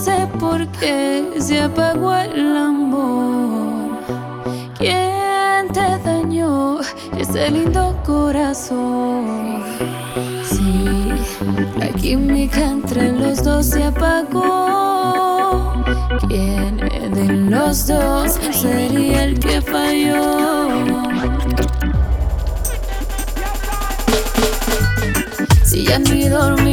sé por qué se apagó el amor. ¿Quién te dañó ese lindo corazón? Sí, la química entre los dos se apagó. ¿Quién de los dos sería el que falló? Si ya ni dormimos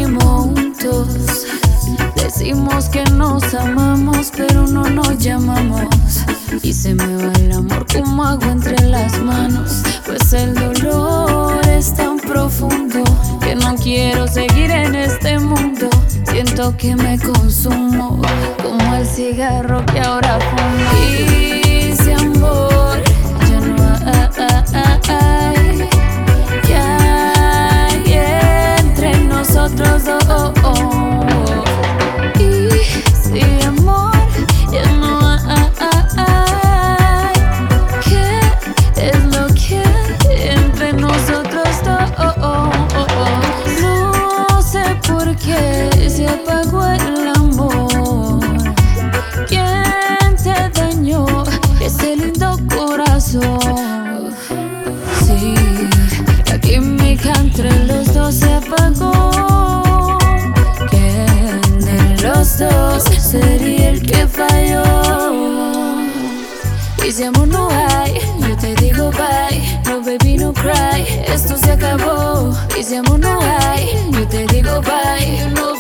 Y se me va el amor como agua entre las manos, pues el dolor es tan profundo que no quiero seguir en este mundo. Siento que me consumo como el cigarro que ahora fumo. que falló. Y si amor no hay, yo te digo bye. No baby, no cry, esto se acabó. Y si amor no hay, yo te digo bye. No,